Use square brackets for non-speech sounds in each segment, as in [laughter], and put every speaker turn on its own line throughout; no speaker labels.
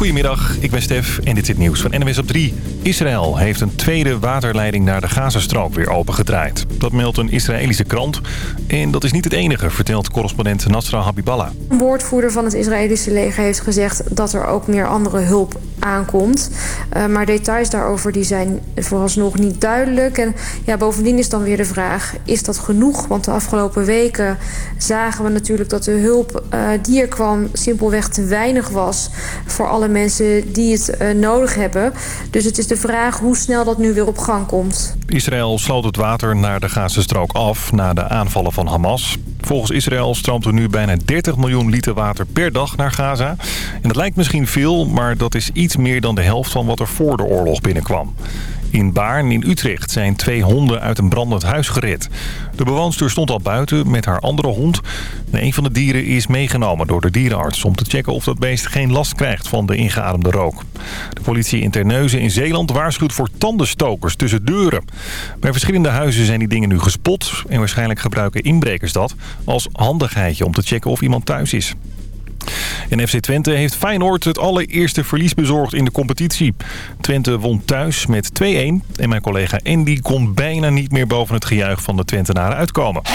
Goedemiddag, ik ben Stef en dit is het nieuws van NWS op 3. Israël heeft een tweede waterleiding naar de Gazastrook weer opengedraaid. Dat meldt een Israëlische krant. En dat is niet het enige, vertelt correspondent Nasra Habiballah.
Een woordvoerder van het Israëlische leger heeft gezegd dat er ook meer andere hulp aankomt. Uh, maar details daarover die zijn vooralsnog niet duidelijk. En ja, bovendien is dan weer de vraag, is dat genoeg? Want de afgelopen weken zagen we natuurlijk dat de hulp uh, die er kwam... simpelweg te weinig was voor alle mensen die het uh, nodig hebben. Dus het is de vraag hoe snel dat nu weer op gang komt.
Israël sloot het water naar de Gazastrook af na de aanvallen van Hamas. Volgens Israël stroomt er nu bijna 30 miljoen liter water per dag naar Gaza. En dat lijkt misschien veel, maar dat is iets meer dan de helft van wat er voor de oorlog binnenkwam. In Baarn in Utrecht zijn twee honden uit een brandend huis gered. De bewoonster stond al buiten met haar andere hond. een van de dieren is meegenomen door de dierenarts... om te checken of dat beest geen last krijgt van de ingeademde rook. De politie in Terneuzen in Zeeland waarschuwt voor tandenstokers tussen deuren. Bij verschillende huizen zijn die dingen nu gespot... en waarschijnlijk gebruiken inbrekers dat als handigheidje om te checken of iemand thuis is. En FC Twente heeft Feyenoord het allereerste verlies bezorgd in de competitie. Twente won thuis met 2-1. En mijn collega Andy kon bijna niet meer boven het gejuich van de Twentenaren uitkomen. 2-1,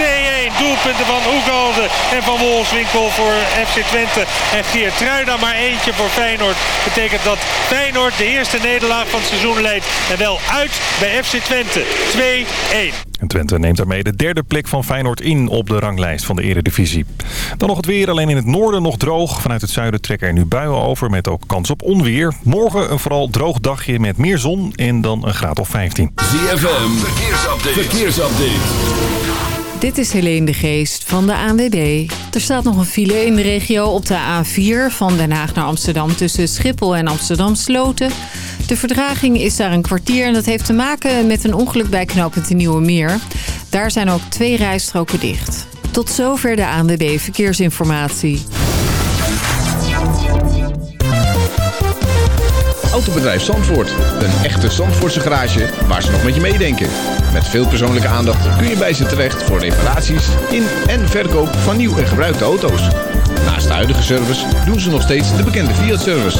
doelpunten van Oegolde en van Wolfswinkel voor FC Twente. En Geert Truida maar eentje voor Feyenoord. Betekent dat Feyenoord de eerste nederlaag van het seizoen leidt. En wel uit bij FC Twente. 2-1.
En Twente neemt daarmee de derde plek van Feyenoord in op de ranglijst van de eredivisie. Dan nog het weer, alleen in het noorden nog droog. Vanuit het zuiden trekken er nu buien over met ook kans op onweer. Morgen een vooral droog dagje met meer zon en dan een graad of 15.
ZFM, verkeersupdate. verkeersupdate.
Dit is Helene de Geest van de ANWB. Er staat nog een file in de regio op de A4 van Den Haag naar Amsterdam... tussen Schiphol en Amsterdam Sloten... De verdraging is daar een kwartier en dat heeft te maken met een ongeluk bij knooppunt Nieuwe Meer. Daar zijn ook twee rijstroken dicht. Tot zover de ANWB Verkeersinformatie.
Autobedrijf Zandvoort. Een echte Zandvoortse garage waar ze nog met je meedenken. Met veel persoonlijke aandacht kun je bij ze terecht voor reparaties in en verkoop van nieuw en gebruikte auto's. Naast de huidige service doen ze nog steeds de bekende Fiat-service.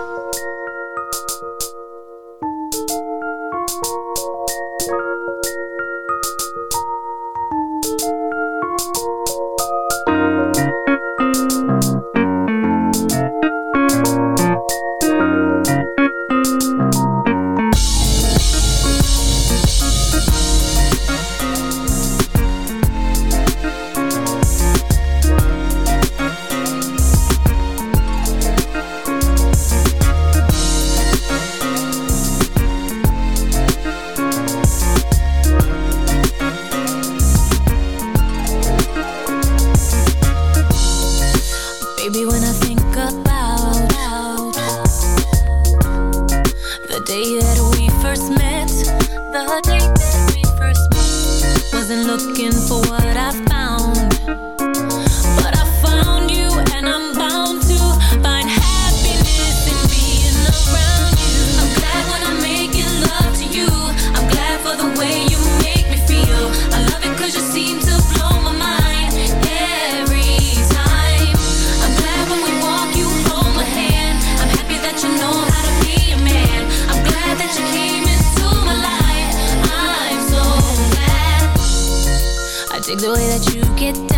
first met, the day
that we first met, wasn't looking for what I found. Dig the way that you get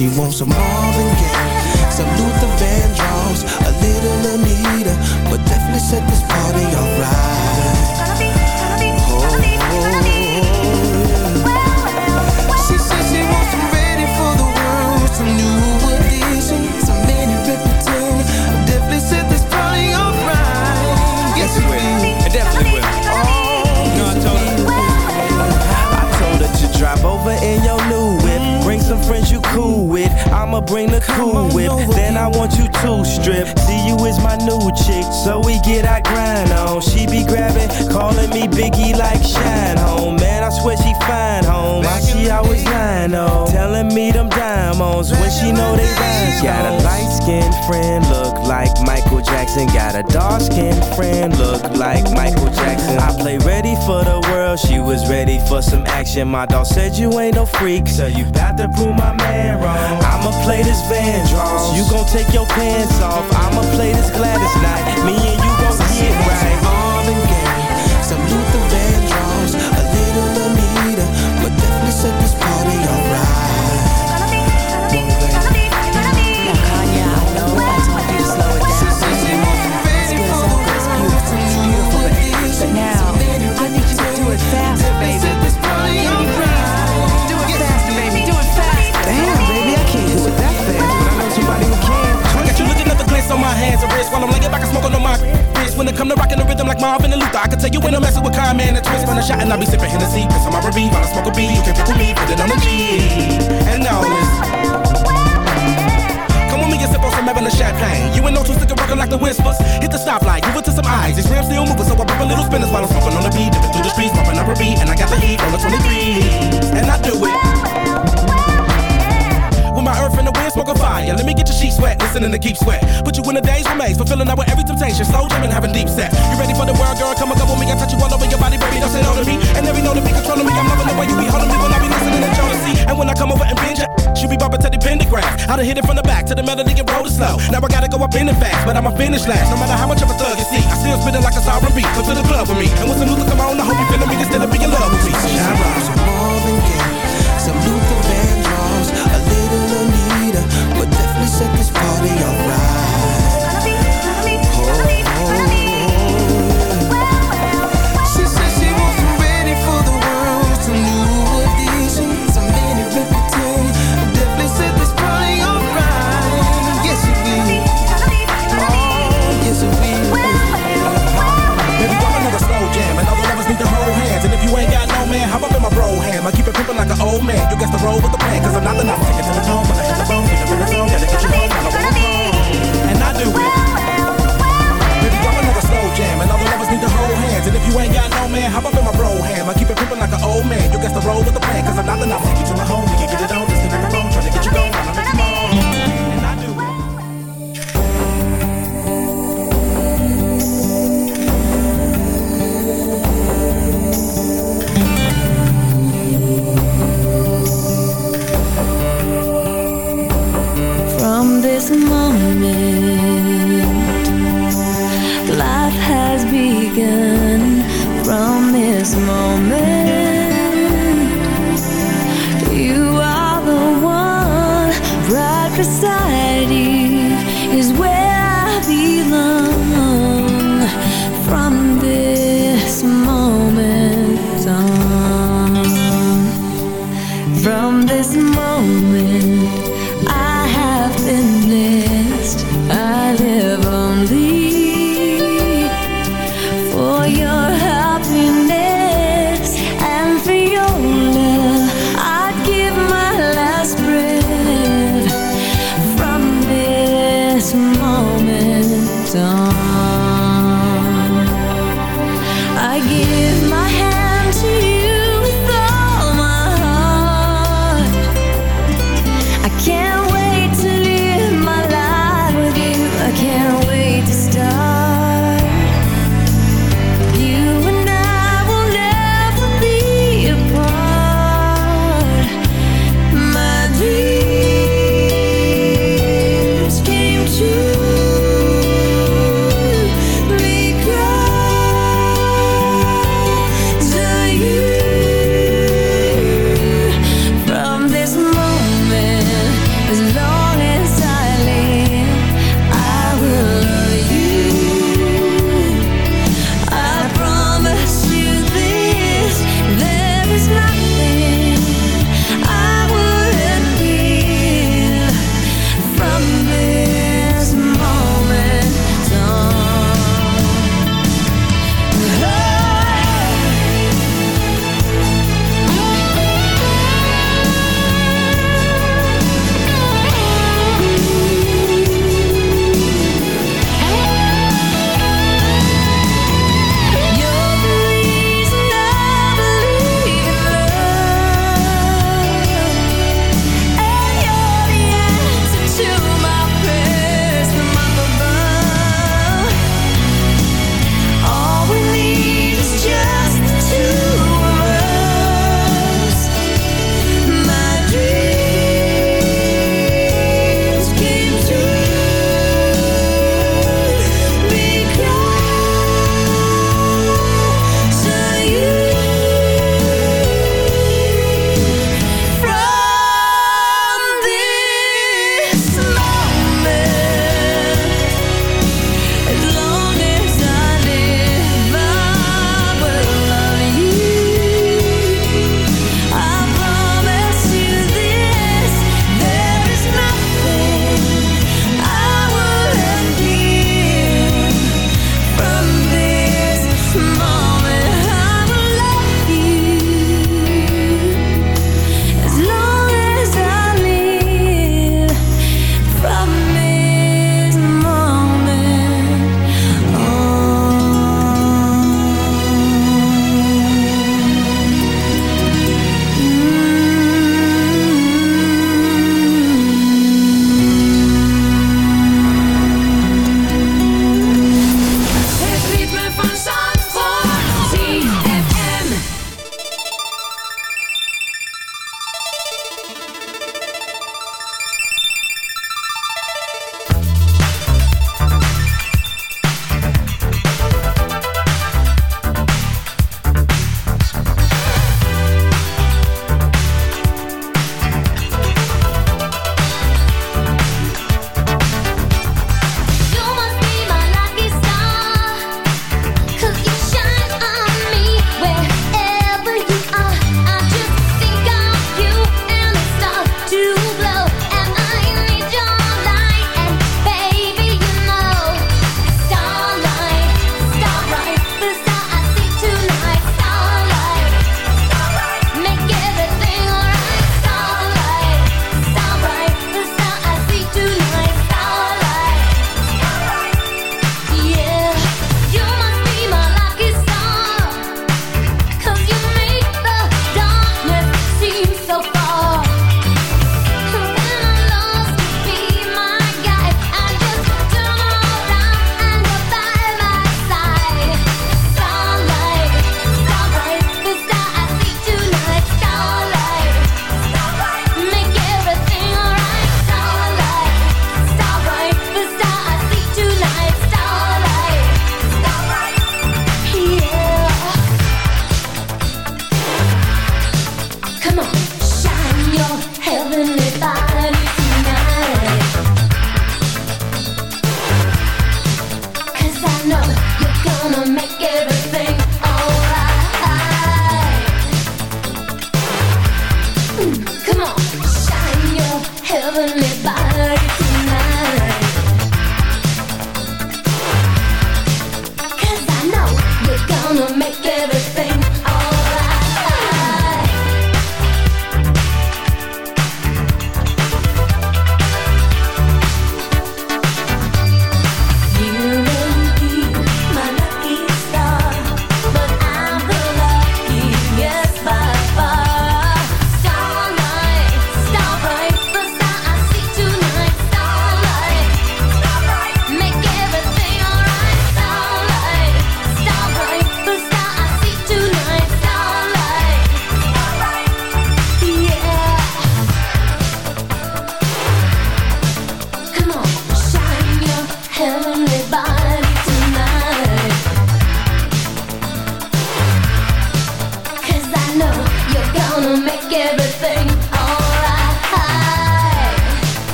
she wants some more. Action. My dog said you ain't no freak, so you bout to prove my man wrong. I'ma play this Van Vandross, you gon' take your pants off. I'ma play this Gladys night, me and you gon' get right.
Marvin Gaye, some Luther Vandross, a little Anita, but definitely set this party alright.
When it come to rocking the rhythm like Marvin and Luther, I can tell you when I'm messing with Kyle, and twist. When I shot and I be sipping Hennessy, piss on my R&B while I smoke a a B. You can pick with me, put it on the G. And. Come with me and sip on some Evelyn champagne. You ain't no two stick rockin' like the whispers. Hit the stoplight, give it to some eyes. These rims still moving, so I pop a little spinners while I'm smoking on the beat. Dipping through the streets, popping up a beat, and I got the heat on the 23. And I do it. With my earth and the wind, smoke smoking fire. Let me get your sheet wet, listening to keep sweat. Put you in a daze remains, fulfilling out with every temptation. Slow jamming, having deep set. You ready for the world, girl? Come and go with me. I touch you all over your body, baby. Don't say no to me. And every know to be controlling me. I'm loving the way you be holding me when I be listening to Jodeci. And when I come over and binge she be bumping to the pentagram. I done hit it from the back to the melody and roll it slow. Now I gotta go up in it fast, but I'ma finish last. No matter how much of a thug you see, I still spinning like a sovereign beat. Come to the club with me. And when some Luther come on, I hope you feeling me. Instead of be in love with me. Shine bright.
Set this party alright. She says she wants some ready for the world, some new edition, some mini Ripperton, definitely set this party alright. Yes, it will. Oh, yes, it will.
Baby, girl, another slow jam, and all the lovers need to hold hands. And if you ain't got no man, hop up in my bro ham. I keep it pimpin' like an old man. You guess the roll with the plan, cause I'm not the number.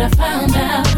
I
found out,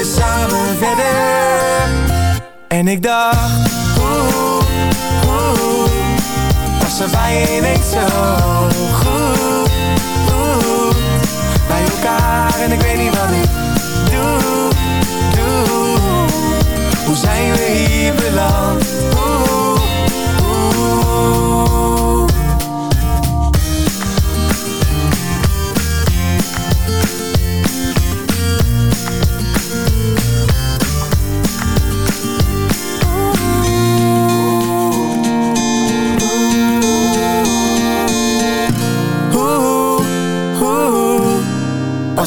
Je samen verder? En ik dacht, oeh, oeh Was er bij ineens zo goed Bij elkaar en ik weet niet wat ik doe, doe Hoe zijn we hier beland?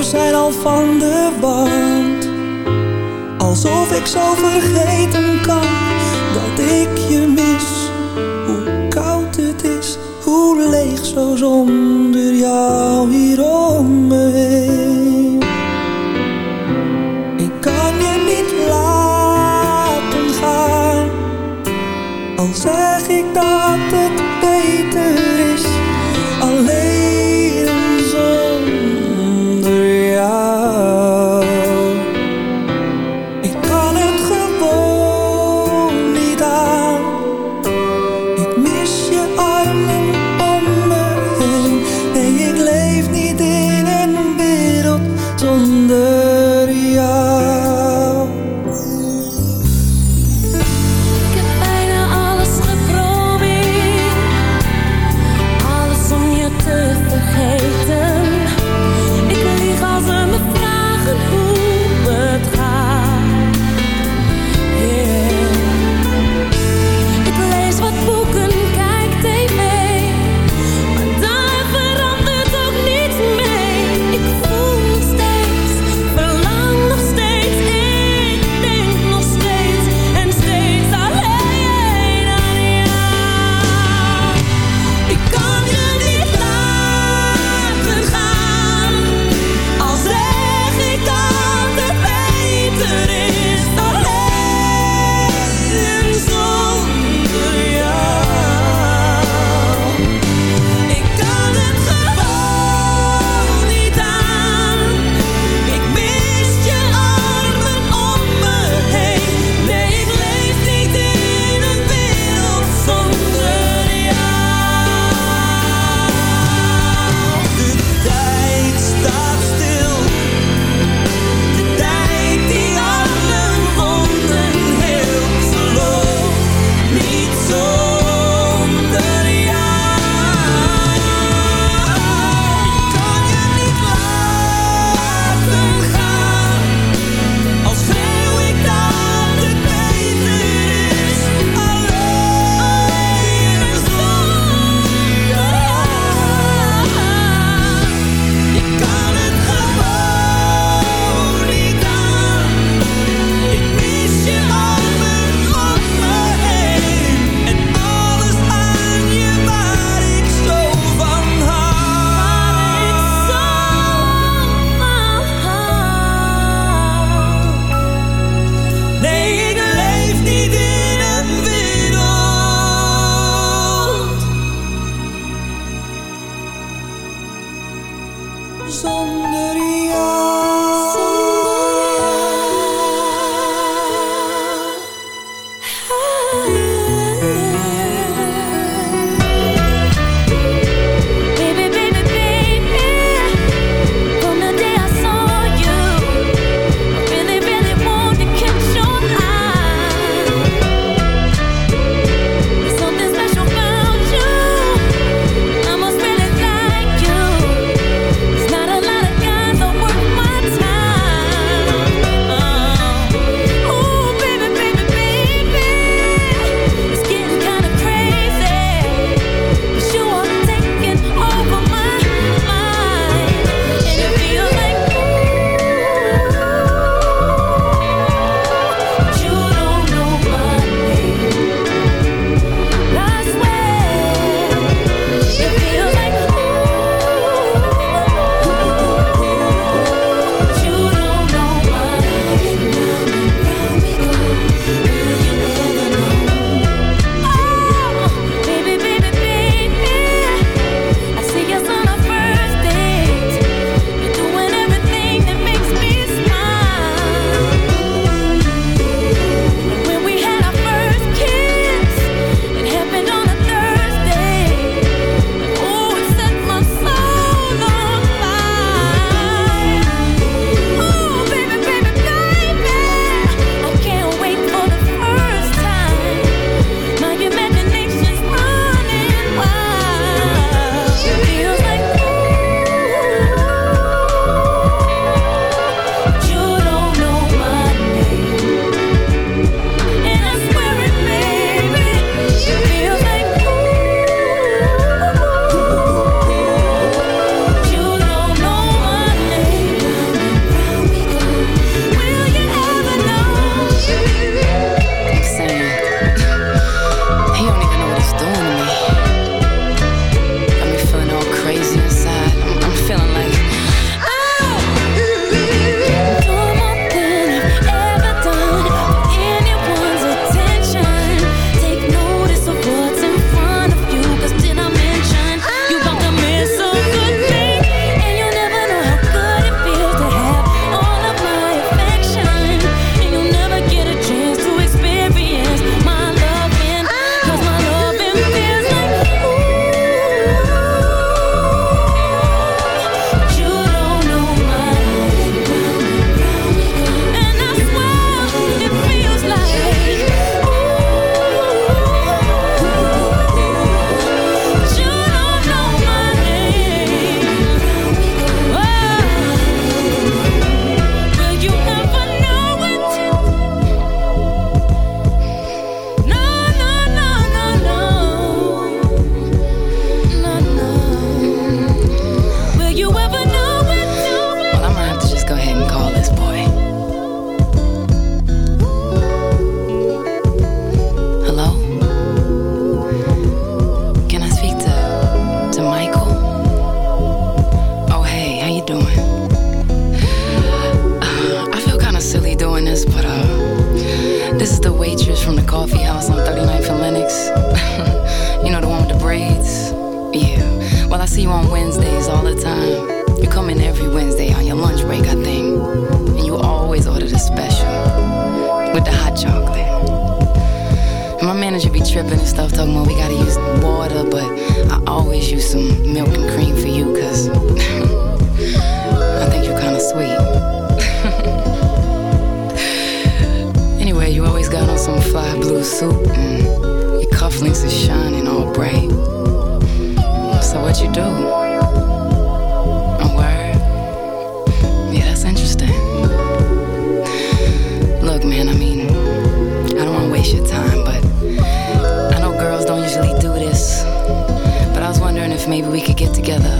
We
zijn al van de wand. Alsof ik zo vergeten kan dat ik je mis. Hoe koud het is, hoe leeg zo
zon.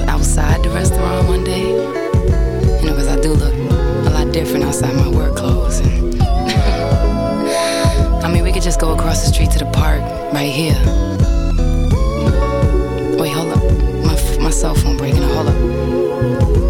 outside the restaurant one day. You know, because I do look a lot different outside my work clothes. And [laughs] I mean, we could just go across the street to the park right here. Wait, hold up. My, my cell phone breaking. Hold up.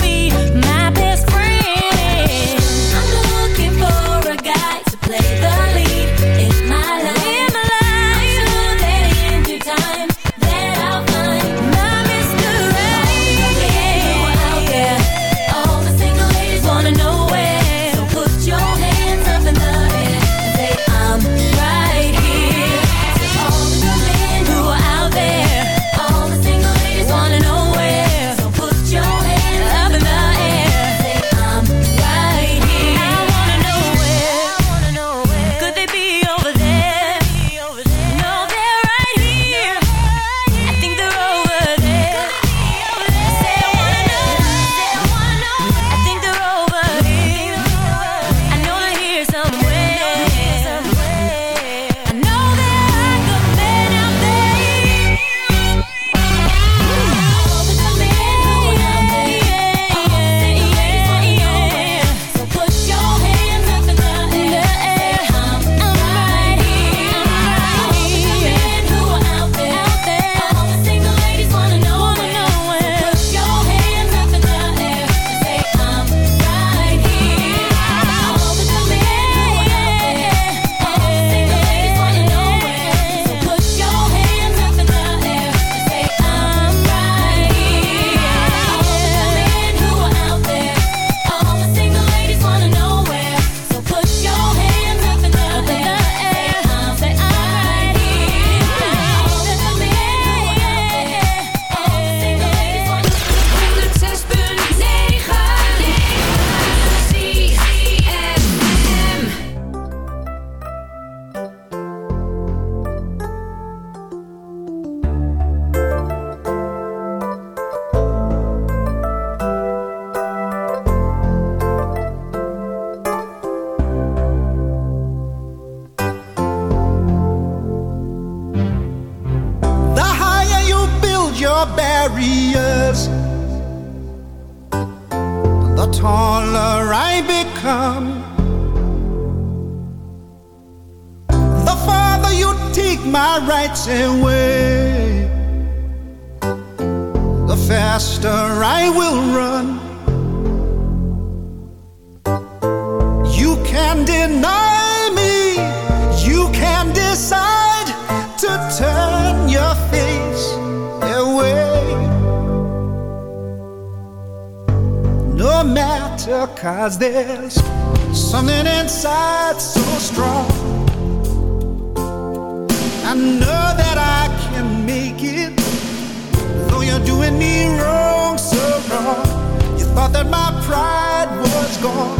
that my
pride was gone.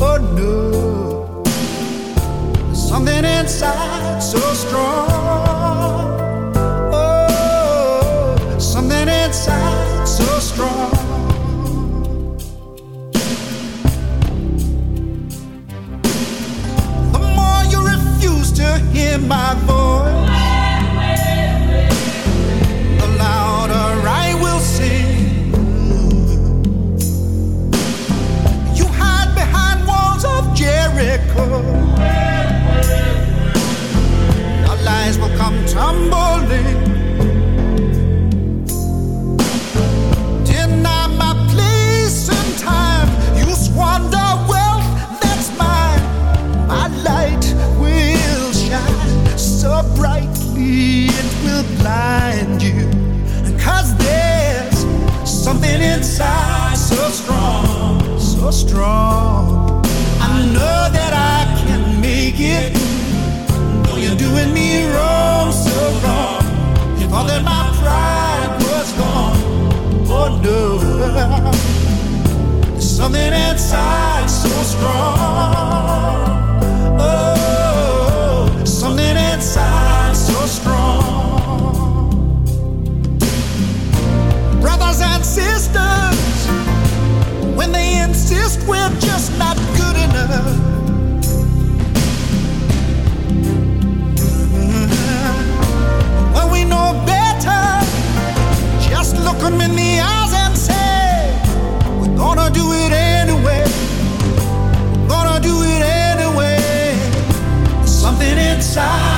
Oh no, something inside so strong. Oh, something inside so strong. The more you refuse to hear my voice come tumbling. Deny my place and time. You squander wealth that's mine. My light will shine so brightly it will blind you. Cause there's something inside so strong, so strong. I know that I can make it. Though you're doing me wrong. That my pride was gone. Oh no, something inside so strong. Oh, something inside so strong. Brothers and sisters, when they insist we're.
side.